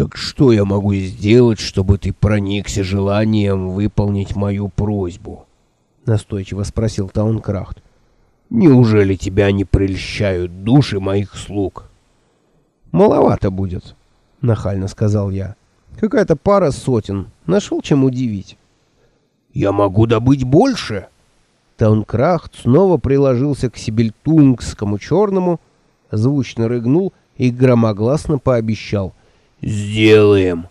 «Так что я могу сделать, чтобы ты проникся желанием выполнить мою просьбу?» — настойчиво спросил Таункрафт. «Неужели тебя не прельщают души моих слуг?» «Маловато будет», — нахально сказал я. «Какая-то пара сотен. Нашел чем удивить». «Я могу добыть больше!» Таункрахт снова приложился к сибельтунгскому черному, звучно рыгнул и громогласно пообещал. «Сделаем.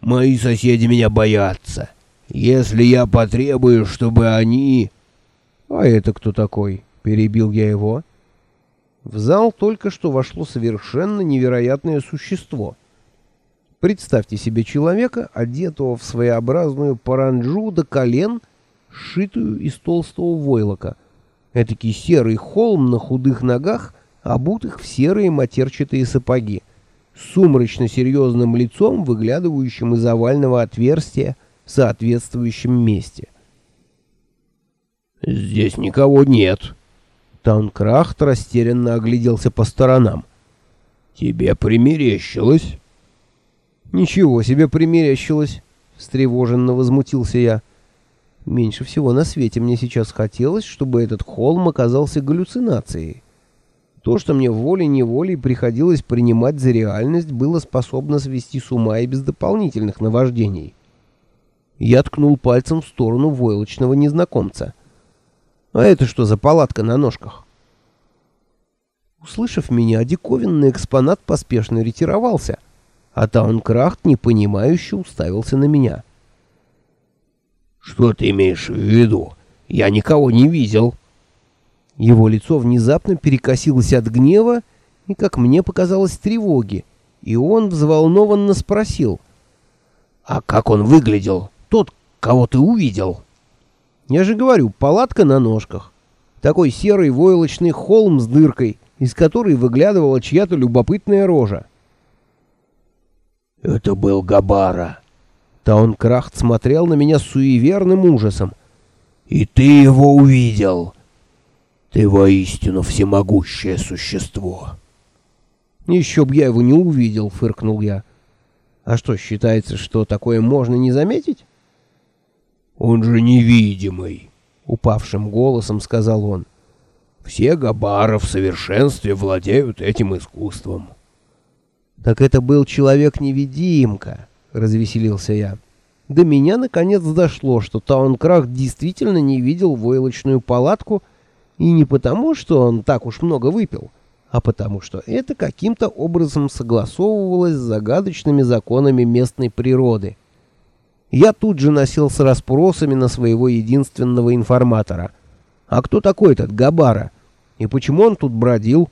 Мои соседи меня боятся. Если я потребую, чтобы они...» «А это кто такой?» — перебил я его. В зал только что вошло совершенно невероятное существо. Представьте себе человека, одетого в своеобразную паранджу до колен — сшитую из толстого войлока. Этакий серый холм на худых ногах, обутых в серые матерчатые сапоги, сумрачно-серьезным лицом, выглядывающим из овального отверстия в соответствующем месте. «Здесь никого нет». Таункрахт растерянно огляделся по сторонам. «Тебе примерещилось?» «Ничего себе примерещилось!» — встревоженно возмутился я. Меньше всего на свете мне сейчас хотелось, чтобы этот холм оказался галлюцинацией. То, что мне волей-неволей приходилось принимать за реальность, было способно свести с ума и без дополнительных наваждений. Я ткнул пальцем в сторону войлочного незнакомца. «А это что за палатка на ножках?» Услышав меня, диковинный экспонат поспешно ретировался, а Таункрафт непонимающе уставился на меня — «Что ты имеешь в виду? Я никого не видел». Его лицо внезапно перекосилось от гнева и, как мне показалось, тревоги, и он взволнованно спросил. «А как он выглядел? Тот, кого ты увидел?» «Я же говорю, палатка на ножках. Такой серый войлочный холм с дыркой, из которой выглядывала чья-то любопытная рожа». «Это был Габара», Таункрахт смотрел на меня с суеверным ужасом. «И ты его увидел! Ты воистину всемогущее существо!» «Еще б я его не увидел!» — фыркнул я. «А что, считается, что такое можно не заметить?» «Он же невидимый!» — упавшим голосом сказал он. «Все габары в совершенстве владеют этим искусством». «Так это был человек-невидимка!» — развеселился я. До меня наконец дошло, что Таункрах действительно не видел войлочную палатку, и не потому, что он так уж много выпил, а потому что это каким-то образом согласовывалось с загадочными законами местной природы. Я тут же носил с расспросами на своего единственного информатора. А кто такой этот Габара? И почему он тут бродил?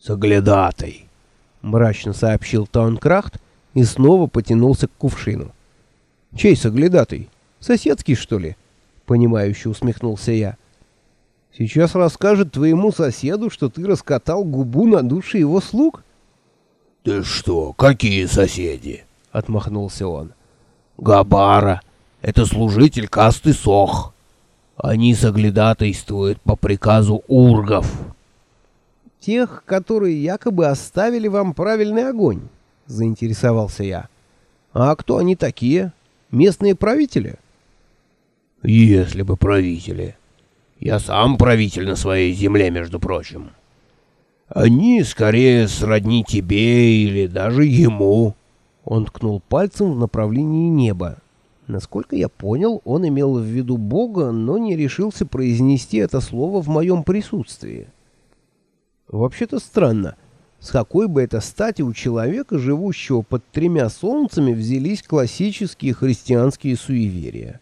«Соглядатый», — мрачно сообщил Таункрафт, — и снова потянулся к кувшину. «Чей соглядатый? Соседский, что ли?» — понимающе усмехнулся я. «Сейчас расскажет твоему соседу, что ты раскатал губу на душе его слуг?» «Ты что, какие соседи?» — отмахнулся он. «Габара — это служитель касты Сох. Они соглядатайствуют по приказу ургов». «Тех, которые якобы оставили вам правильный огонь?» заинтересовался я. «А кто они такие? Местные правители?» «Если бы правители. Я сам правитель на своей земле, между прочим. Они скорее сродни тебе или даже ему». Он ткнул пальцем в направлении неба. Насколько я понял, он имел в виду Бога, но не решился произнести это слово в моем присутствии. Вообще-то странно. С какой бы это стати у человека, живущего под тремя солнцами, взялись классические христианские суеверия?